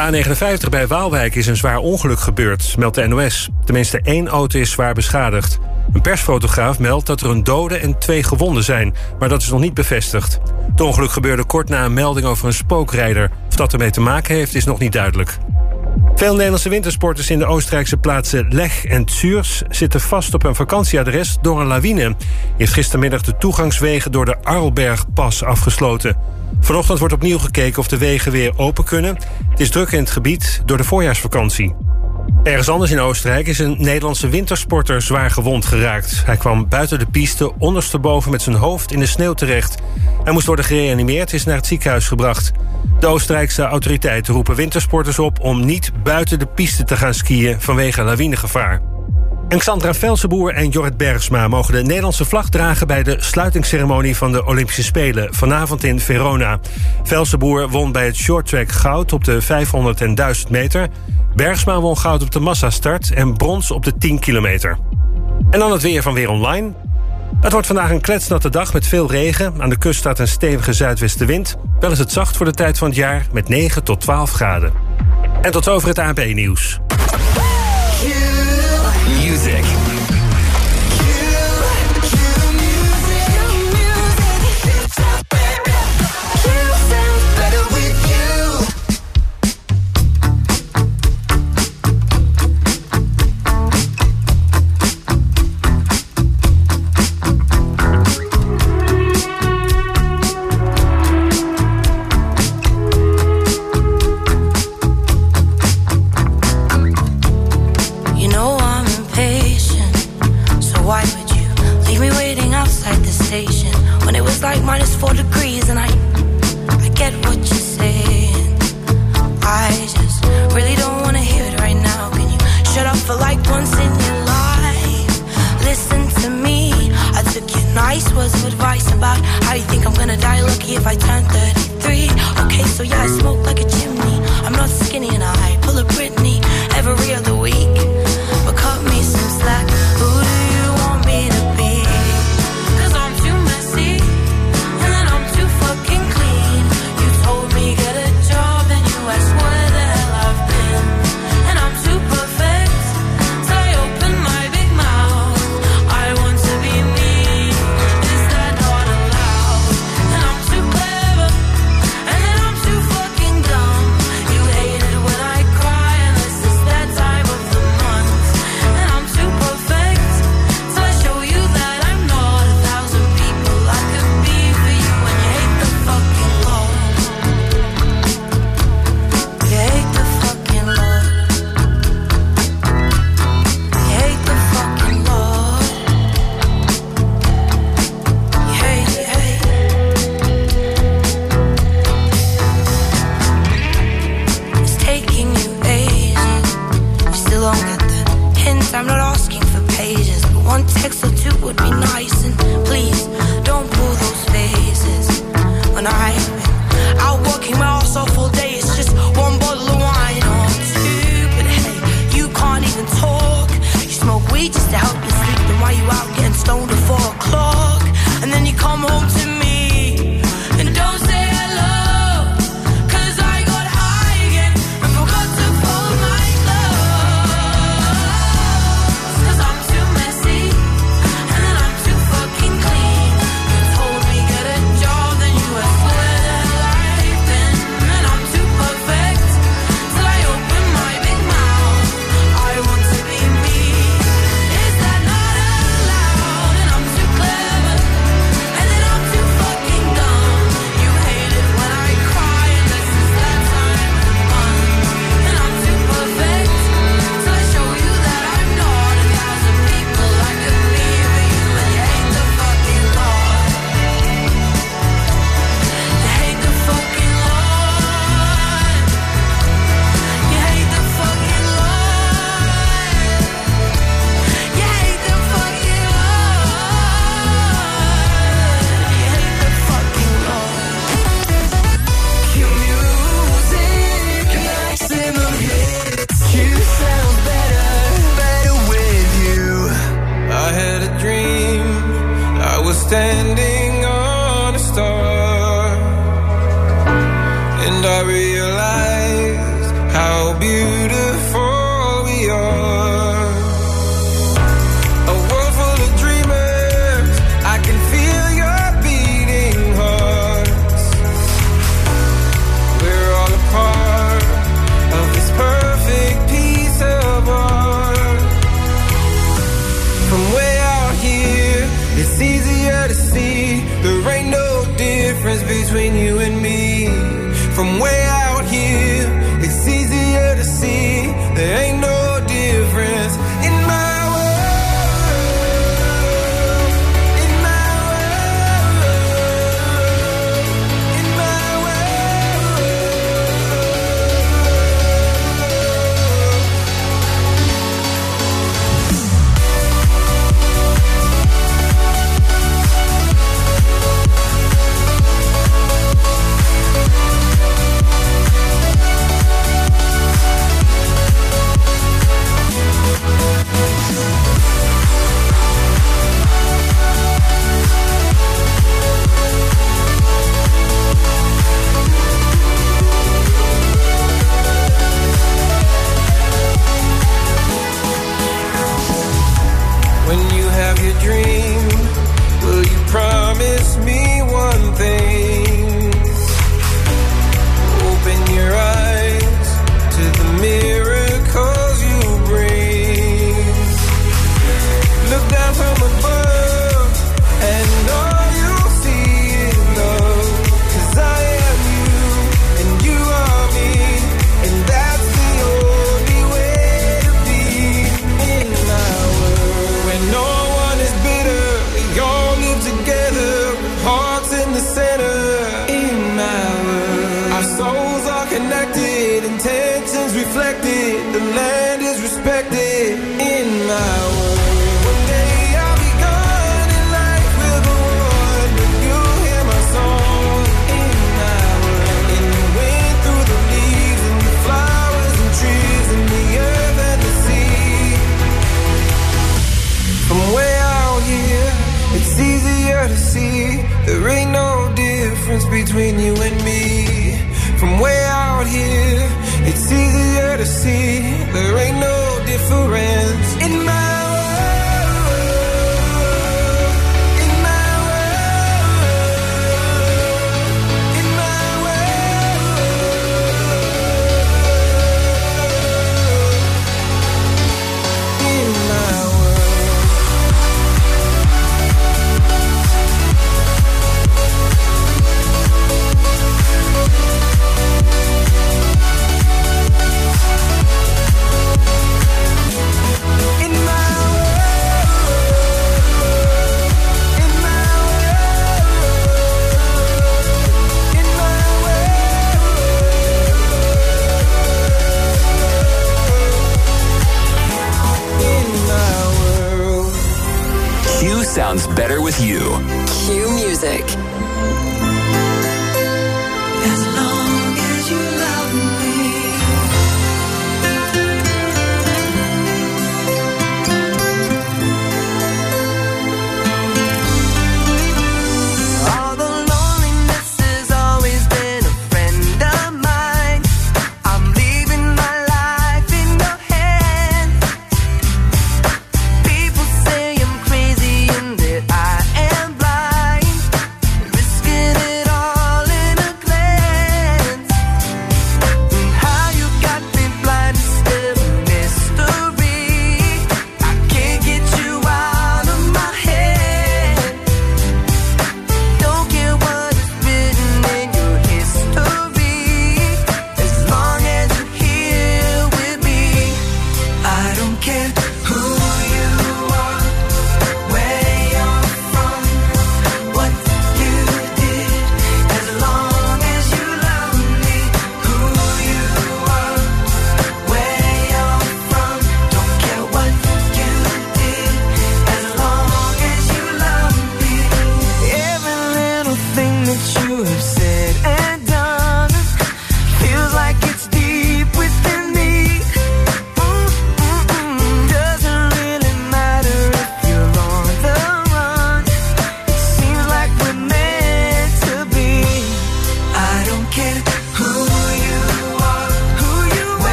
Goedemorgen. Op de A59 bij Waalwijk is een zwaar ongeluk gebeurd, meldt de NOS. Tenminste één auto is zwaar beschadigd. Een persfotograaf meldt dat er een dode en twee gewonden zijn... maar dat is nog niet bevestigd. Het ongeluk gebeurde kort na een melding over een spookrijder. Of dat ermee te maken heeft, is nog niet duidelijk. Veel Nederlandse wintersporters in de Oostenrijkse plaatsen Leg en Zürs... zitten vast op een vakantieadres door een lawine. Heeft gistermiddag de toegangswegen door de Arlbergpas afgesloten. Vanochtend wordt opnieuw gekeken of de wegen weer open kunnen. Het is druk in het gebied door de voorjaarsvakantie. Ergens anders in Oostenrijk is een Nederlandse wintersporter zwaar gewond geraakt. Hij kwam buiten de piste ondersteboven met zijn hoofd in de sneeuw terecht. Hij moest worden gereanimeerd, is naar het ziekenhuis gebracht. De Oostenrijkse autoriteiten roepen wintersporters op om niet buiten de piste te gaan skiën vanwege lawinegevaar. En Xandra Velsenboer en Jorrit Bergsma mogen de Nederlandse vlag dragen bij de sluitingsceremonie van de Olympische Spelen vanavond in Verona. Velsenboer won bij het shorttrack goud op de 500 en 1000 meter. Bergsma won goud op de massastart en brons op de 10 kilometer. En dan het weer van Weer Online. Het wordt vandaag een kletsnatte dag met veel regen. Aan de kust staat een stevige zuidwestenwind. Wel is het zacht voor de tijd van het jaar met 9 tot 12 graden. En tot over het AP-nieuws.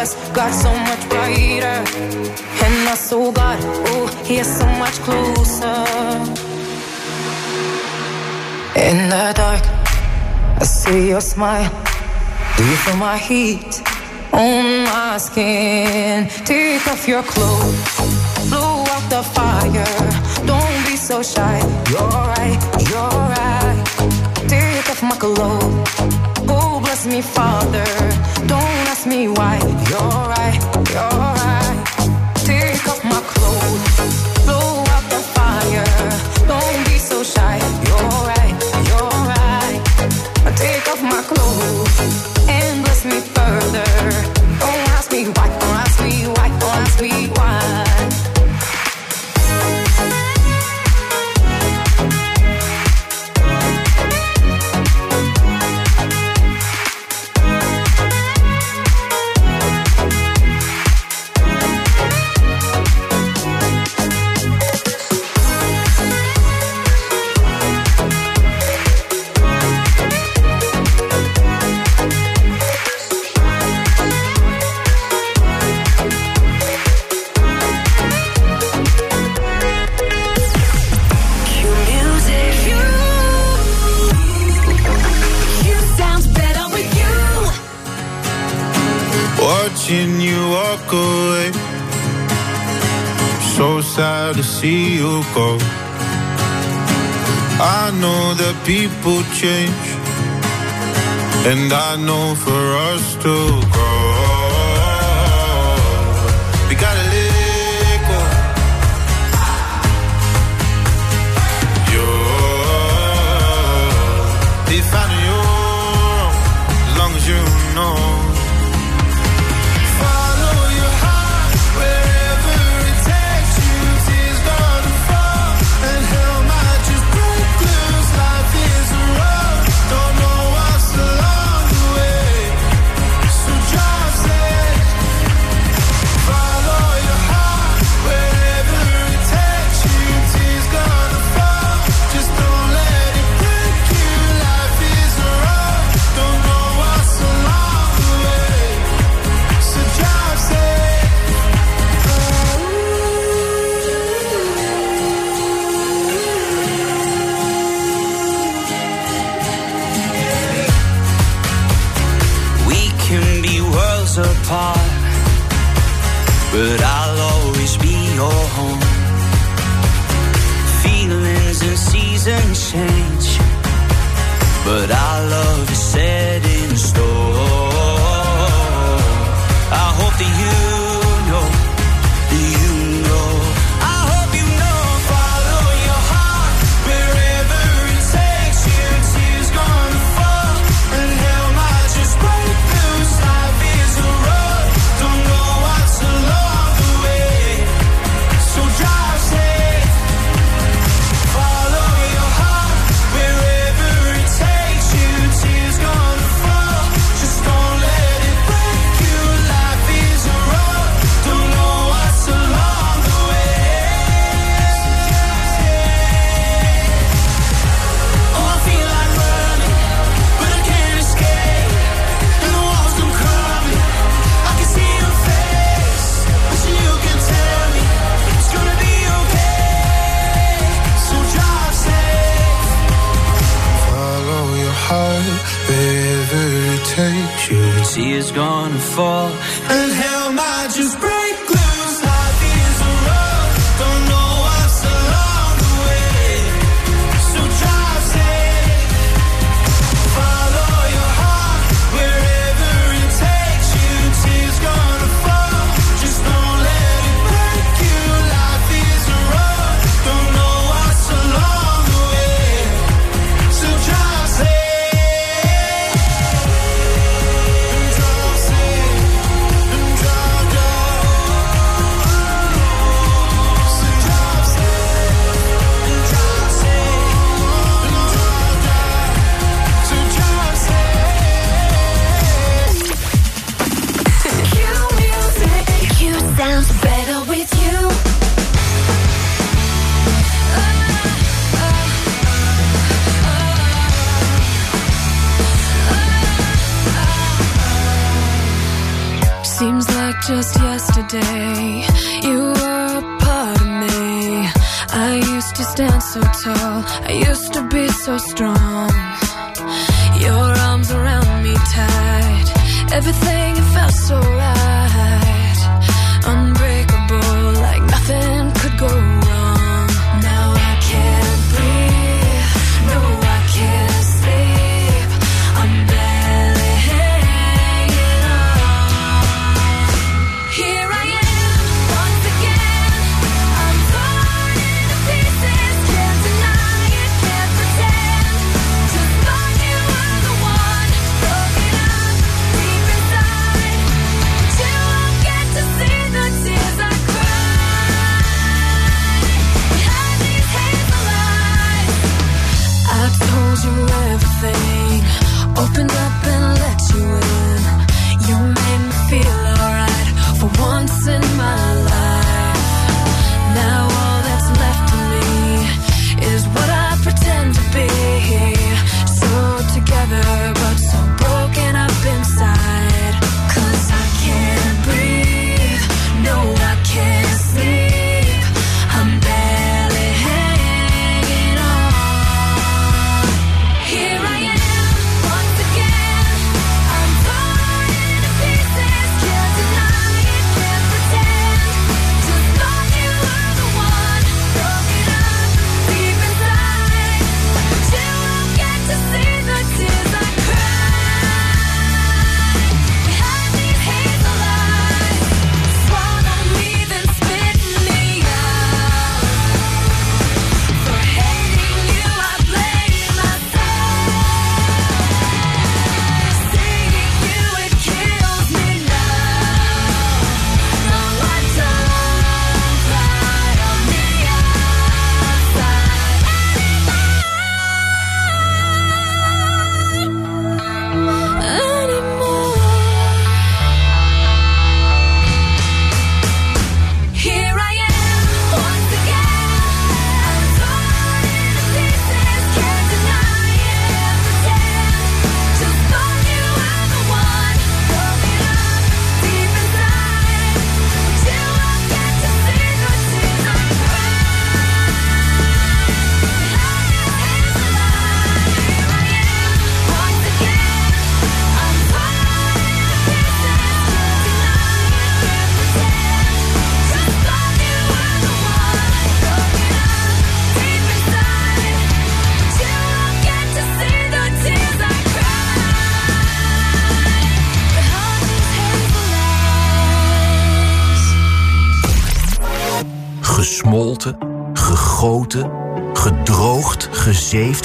just got so much brighter. And my soul got, oh, here so much closer. In the dark, I see your smile. Do you feel my heat on my skin? Take off your clothes, blow out the fire. Don't be so shy. You're right, you're right. Take off my clothes. Oh, bless me, Father. Don't ask me why. You're right, you're right. Take off my clothes, blow out the fire. Don't be so shy. That people change. And I know for us to grow. We gotta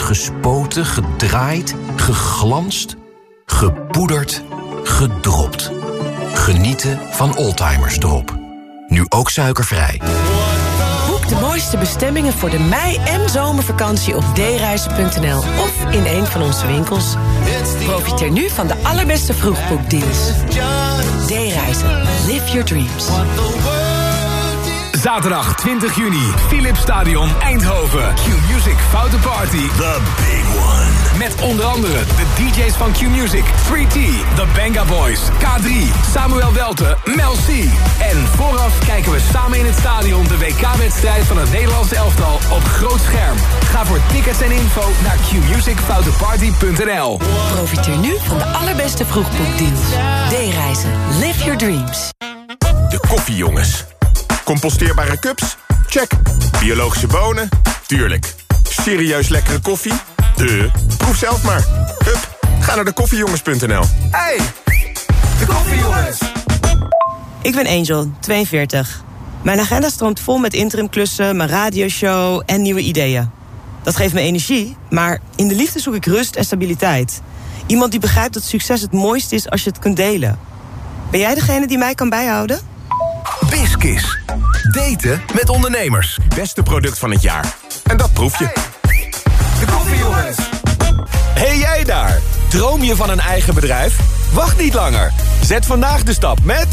gespoten, gedraaid, geglanst, gepoederd, gedropt. Genieten van Oldtimers Drop. Nu ook suikervrij. Boek de mooiste bestemmingen voor de mei- en zomervakantie op dereizen.nl of in een van onze winkels. Profiteer nu van de allerbeste vroegboekdeals. D-reizen. Live your dreams. Zaterdag 20 juni, Philips Stadion Eindhoven. Q-Music Foute Party. The Big One. Met onder andere de DJ's van Q-Music, 3T, The Benga Boys, K3, Samuel Welten, Mel C. En vooraf kijken we samen in het stadion de WK-wedstrijd van het Nederlands elftal op groot scherm. Ga voor tickets en info naar qmusicfoutenparty.nl. Profiteer nu van de allerbeste vroegboekdeals. D-reizen. Live your dreams. De koffiejongens. Composteerbare cups? Check. Biologische bonen? Tuurlijk. Serieus lekkere koffie? De. Proef zelf maar. Hup, ga naar de koffiejongens.nl. Hey, de koffiejongens. Ik ben Angel, 42. Mijn agenda stroomt vol met interimklussen, mijn radioshow en nieuwe ideeën. Dat geeft me energie, maar in de liefde zoek ik rust en stabiliteit. Iemand die begrijpt dat succes het mooiste is als je het kunt delen. Ben jij degene die mij kan bijhouden? Biskis. Daten met ondernemers. Beste product van het jaar. En dat proef je. De koffiejongens. Hey jij daar! Droom je van een eigen bedrijf? Wacht niet langer. Zet vandaag de stap met...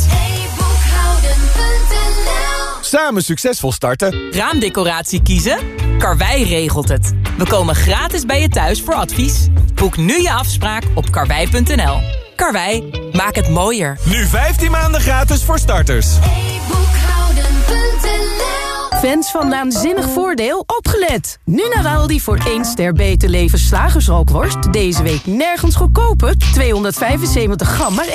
Samen succesvol starten. Raamdecoratie kiezen? Karwei regelt het. We komen gratis bij je thuis voor advies. Boek nu je afspraak op karwei.nl. Karwei, maak het mooier. Nu 15 maanden gratis voor starters. Fans van Naanzinnig Voordeel, opgelet! Nu naar Aldi voor 1 ster beter leven slagersrookworst. Deze week nergens goedkoper. 275 gram, maar 1,69.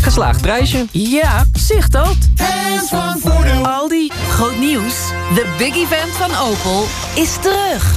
Geslaagd prijsje. Ja, zicht dat. Fans van Voordeel. Aldi. Groot nieuws. De big event van Opel is terug.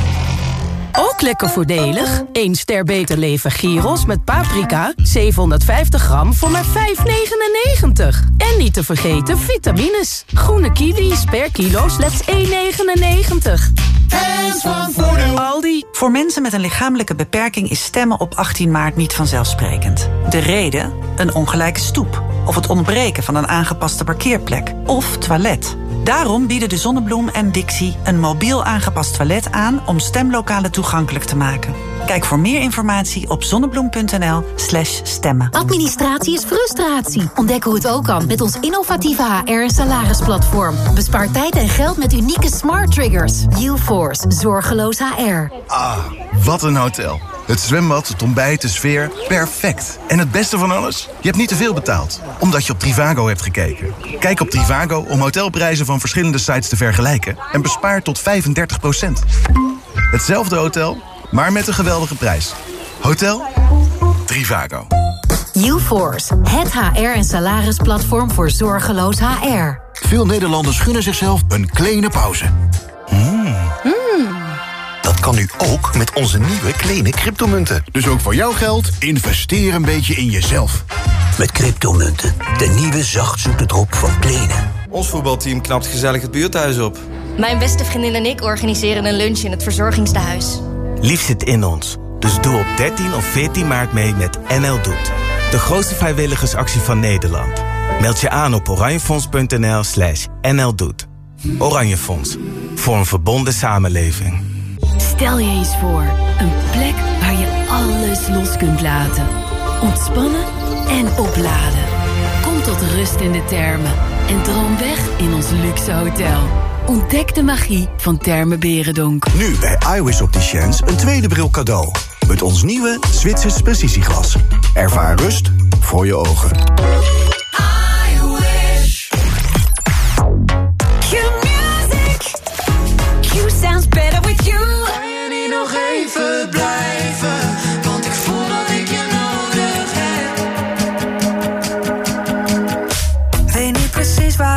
Ook lekker voordelig. 1 ster beter leven gyros met paprika. 750 gram voor maar 5,99. En niet te vergeten vitamines. Groene kiwis per kilo slechts 1,99. Fans van Voordeel. Aldi. Voor mensen met een lichamelijke beperking is stemmen op 18 maart niet vanzelfsprekend. De reden? Een ongelijke stoep. Of het ontbreken van een aangepaste parkeerplek. Of toilet. Daarom bieden de Zonnebloem en Dixie een mobiel aangepast toilet aan om stemlokalen toegankelijk te maken. Kijk voor meer informatie op zonnebloem.nl/slash stemmen. Administratie is frustratie. Ontdek hoe het ook kan met ons innovatieve HR- en salarisplatform. Bespaar tijd en geld met unieke smart triggers. UForce, zorgeloos HR. Ah, wat een hotel. Het zwembad, het ontbijt, de sfeer, perfect. En het beste van alles? Je hebt niet te veel betaald, omdat je op Trivago hebt gekeken. Kijk op Trivago om hotelprijzen van verschillende sites te vergelijken... en bespaar tot 35% Hetzelfde hotel, maar met een geweldige prijs. Hotel Trivago. UForce, het HR- en salarisplatform voor zorgeloos HR. Veel Nederlanders gunnen zichzelf een kleine pauze. Kan nu ook met onze nieuwe kleine cryptomunten. Dus ook voor jouw geld, investeer een beetje in jezelf. Met cryptomunten, de nieuwe zachtzoete drop van Plenen. Ons voetbalteam knapt gezellig het buurthuis op. Mijn beste vriendin en ik organiseren een lunch in het verzorgingstehuis. Lief zit in ons. Dus doe op 13 of 14 maart mee met NL Doet. De grootste vrijwilligersactie van Nederland. Meld je aan op oranjefonds.nl slash NL Doet. Oranje Fonds. Voor een verbonden samenleving. Stel je eens voor, een plek waar je alles los kunt laten. Ontspannen en opladen. Kom tot rust in de termen en droom weg in ons luxe hotel. Ontdek de magie van Termen Berendonk. Nu bij iWis Opticians een tweede bril cadeau. Met ons nieuwe Zwitsers precisieglas. Ervaar rust voor je ogen.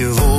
Je woorden.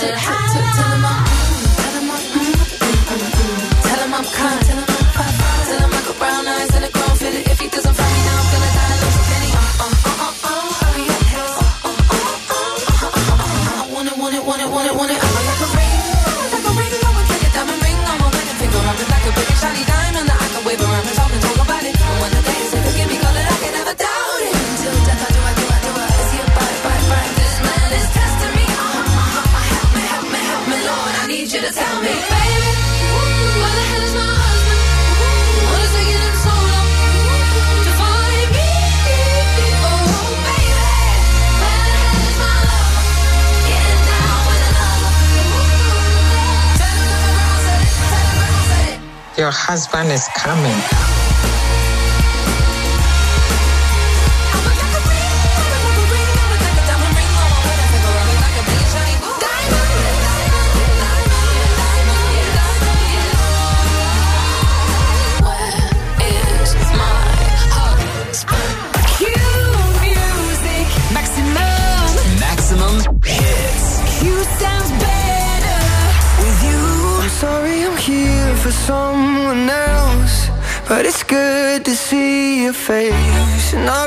to have husband is coming. face. And I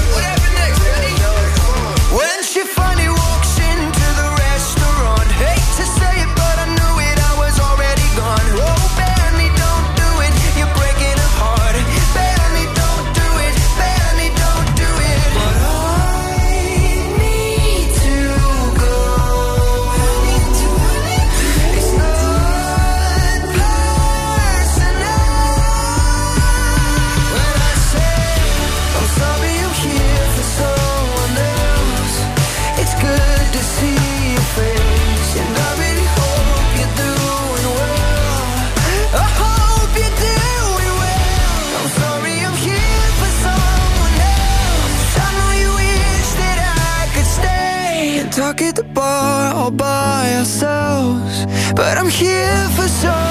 But I'm here for some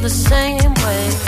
The same way.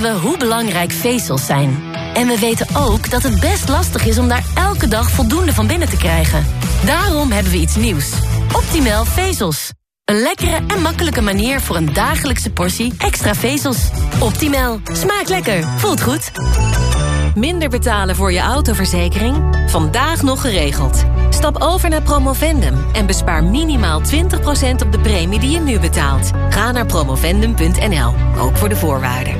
Weten we hoe belangrijk vezels zijn. En we weten ook dat het best lastig is om daar elke dag voldoende van binnen te krijgen. Daarom hebben we iets nieuws. Optimal vezels. Een lekkere en makkelijke manier voor een dagelijkse portie extra vezels. Optimal. Smaakt lekker. Voelt goed. Minder betalen voor je autoverzekering? Vandaag nog geregeld. Stap over naar Promovendum en bespaar minimaal 20% op de premie die je nu betaalt. Ga naar promovendum.nl, ook voor de voorwaarden.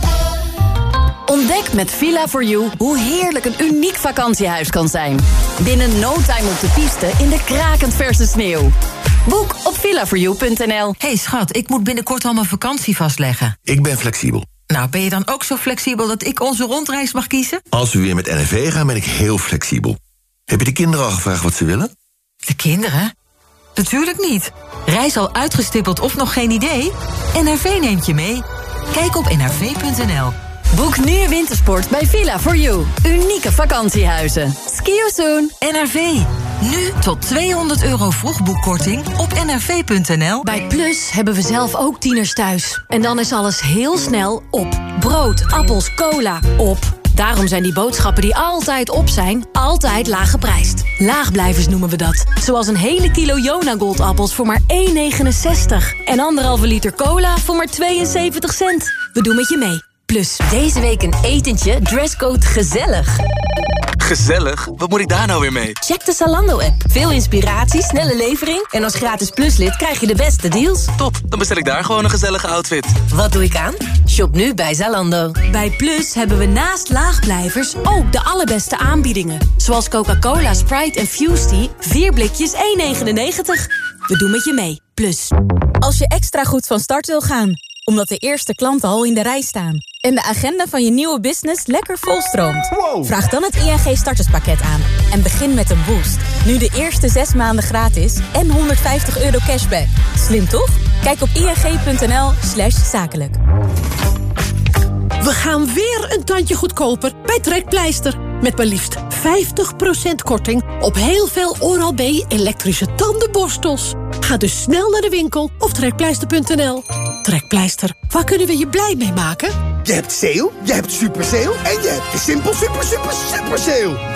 Ontdek met Villa4You hoe heerlijk een uniek vakantiehuis kan zijn. Binnen no time op de piste in de krakend verse sneeuw. Boek op villa4you.nl. hey schat, ik moet binnenkort al mijn vakantie vastleggen. Ik ben flexibel. Nou, ben je dan ook zo flexibel dat ik onze rondreis mag kiezen? Als we weer met NRV gaan, ben ik heel flexibel. Heb je de kinderen al gevraagd wat ze willen? De kinderen? Natuurlijk niet. Reis al uitgestippeld of nog geen idee? NRV neemt je mee. Kijk op nrv.nl. Boek nu wintersport bij Villa4You. Unieke vakantiehuizen. Ski you soon. NRV. Nu tot 200 euro vroegboekkorting op nrv.nl. Bij Plus hebben we zelf ook tieners thuis. En dan is alles heel snel op. Brood, appels, cola, op. Daarom zijn die boodschappen die altijd op zijn, altijd laag geprijsd. Laagblijvers noemen we dat. Zoals een hele kilo Jona Goldappels voor maar 1,69. En anderhalve liter cola voor maar 72 cent. We doen met je mee. Plus, deze week een etentje, dresscode gezellig. Gezellig? Wat moet ik daar nou weer mee? Check de Zalando-app. Veel inspiratie, snelle levering... en als gratis pluslid krijg je de beste deals. Top, dan bestel ik daar gewoon een gezellige outfit. Wat doe ik aan? Shop nu bij Zalando. Bij Plus hebben we naast laagblijvers ook de allerbeste aanbiedingen. Zoals Coca-Cola, Sprite en Fusty. 4 blikjes 1,99. We doen met je mee. Plus. Als je extra goed van start wil gaan, omdat de eerste klanten al in de rij staan... en de agenda van je nieuwe business lekker volstroomt... vraag dan het ING starterspakket aan en begin met een boost. Nu de eerste 6 maanden gratis en 150 euro cashback. Slim toch? Kijk op ing.nl slash zakelijk. We gaan weer een tandje goedkoper bij Trekpleister. Met maar liefst 50% korting op heel veel Oral-B elektrische tandenborstels. Ga dus snel naar de winkel of trekpleister.nl. Trekpleister, waar kunnen we je blij mee maken? Je hebt sale, je hebt super sale en je hebt de Simpel super super super sale.